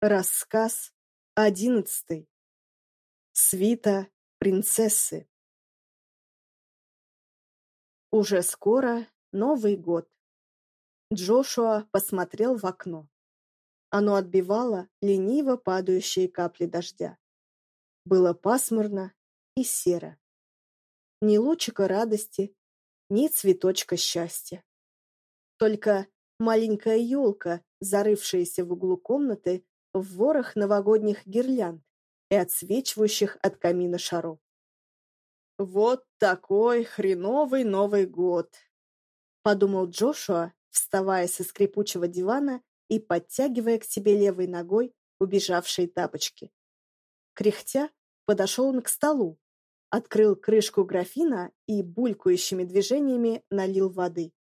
Рассказ одиннадцатый. Свита принцессы. Уже скоро Новый год. Джошуа посмотрел в окно. Оно отбивало лениво падающие капли дождя. Было пасмурно и серо. Ни лучика радости, ни цветочка счастья. Только маленькая елка, зарывшаяся в углу комнаты, в ворох новогодних гирлянд и отсвечивающих от камина шаров. «Вот такой хреновый Новый год!» — подумал Джошуа, вставая со скрипучего дивана и подтягивая к себе левой ногой убежавшие тапочки. Кряхтя, подошел он к столу, открыл крышку графина и булькающими движениями налил воды.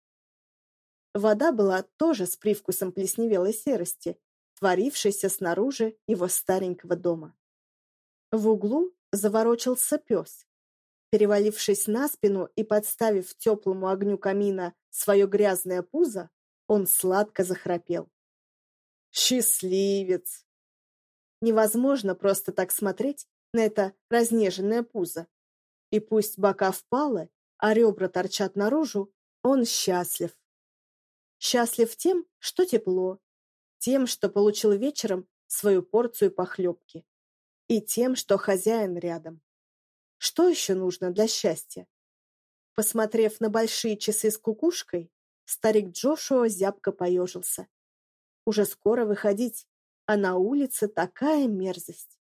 Вода была тоже с привкусом плесневелой серости, творившейся снаружи его старенького дома. В углу заворочился пес. Перевалившись на спину и подставив теплому огню камина свое грязное пузо, он сладко захрапел. «Счастливец!» Невозможно просто так смотреть на это разнеженное пузо. И пусть бока впалы, а ребра торчат наружу, он счастлив. Счастлив тем, что тепло, тем, что получил вечером свою порцию похлебки, и тем, что хозяин рядом. Что еще нужно для счастья? Посмотрев на большие часы с кукушкой, старик Джошуа зябко поежился. Уже скоро выходить, а на улице такая мерзость.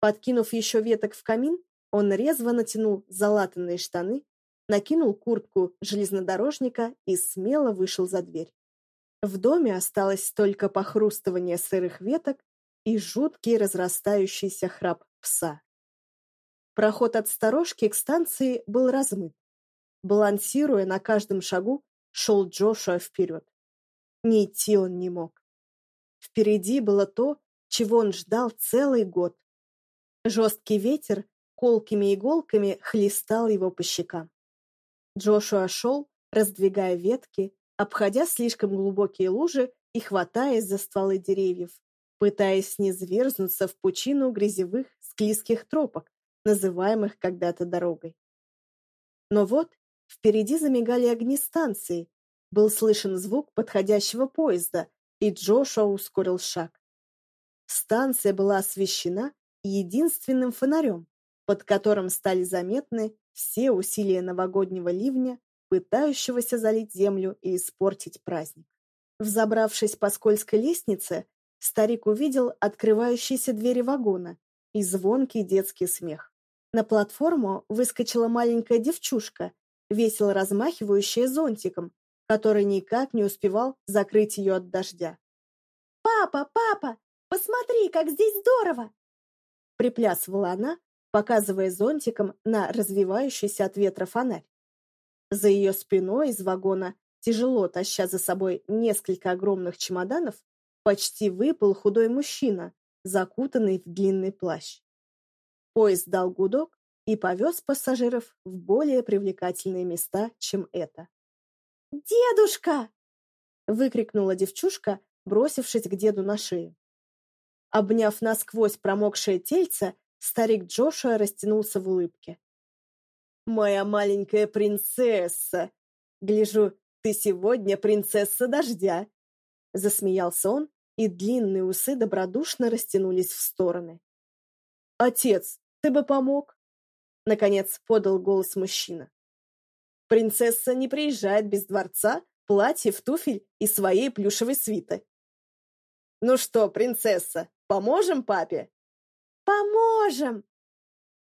Подкинув еще веток в камин, он резво натянул залатанные штаны, накинул куртку железнодорожника и смело вышел за дверь. В доме осталось только похрустывание сырых веток и жуткий разрастающийся храп пса. Проход от сторожки к станции был размыт. Балансируя на каждом шагу, шел Джошуа вперед. Не идти он не мог. Впереди было то, чего он ждал целый год. Жесткий ветер колкими иголками хлестал его по щекам. Джошуа шел, раздвигая ветки, обходя слишком глубокие лужи и хватаясь за стволы деревьев, пытаясь не зверзнуться в пучину грязевых склизких тропок, называемых когда-то дорогой. Но вот впереди замигали огни станции, был слышен звук подходящего поезда, и Джошуа ускорил шаг. Станция была освещена единственным фонарем, под которым стали заметны все усилия новогоднего ливня пытающегося залить землю и испортить праздник. Взобравшись по скользкой лестнице, старик увидел открывающиеся двери вагона и звонкий детский смех. На платформу выскочила маленькая девчушка, весело размахивающая зонтиком, который никак не успевал закрыть ее от дождя. «Папа, папа, посмотри, как здесь здорово!» Приплясывала она, показывая зонтиком на развивающийся от ветра фонарь. За ее спиной из вагона, тяжело таща за собой несколько огромных чемоданов, почти выпал худой мужчина, закутанный в длинный плащ. Поезд дал гудок и повез пассажиров в более привлекательные места, чем это. «Дедушка!» — выкрикнула девчушка, бросившись к деду на шею. Обняв насквозь промокшее тельце, старик Джошуа растянулся в улыбке. Моя маленькая принцесса! Гляжу, ты сегодня принцесса дождя!» Засмеялся он, и длинные усы добродушно растянулись в стороны. «Отец, ты бы помог?» Наконец подал голос мужчина. «Принцесса не приезжает без дворца, платьев, туфель и своей плюшевой свиты». «Ну что, принцесса, поможем папе?» «Поможем!»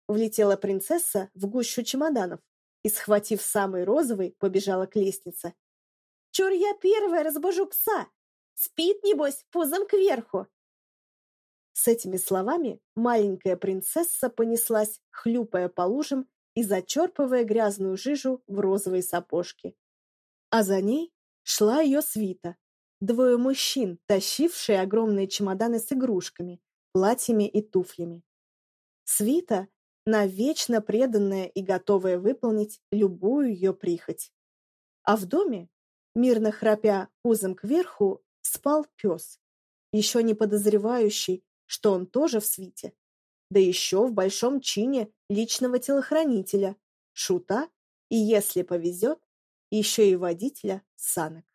Влетела принцесса в гущу чемоданов и, схватив самый розовый, побежала к лестнице. «Чур я первая разбужу пса! Спит, небось, пузом кверху!» С этими словами маленькая принцесса понеслась, хлюпая по лужам и зачерпывая грязную жижу в розовые сапожки. А за ней шла ее свита. Двое мужчин, тащившие огромные чемоданы с игрушками, платьями и туфлями. Свита навечно преданная и готовая выполнить любую ее прихоть. А в доме, мирно храпя пузом кверху, спал пес. еще не подозревающий, что он тоже в свите, да еще в большом чине личного телохранителя, шута и, если повезет, еще и водителя санок.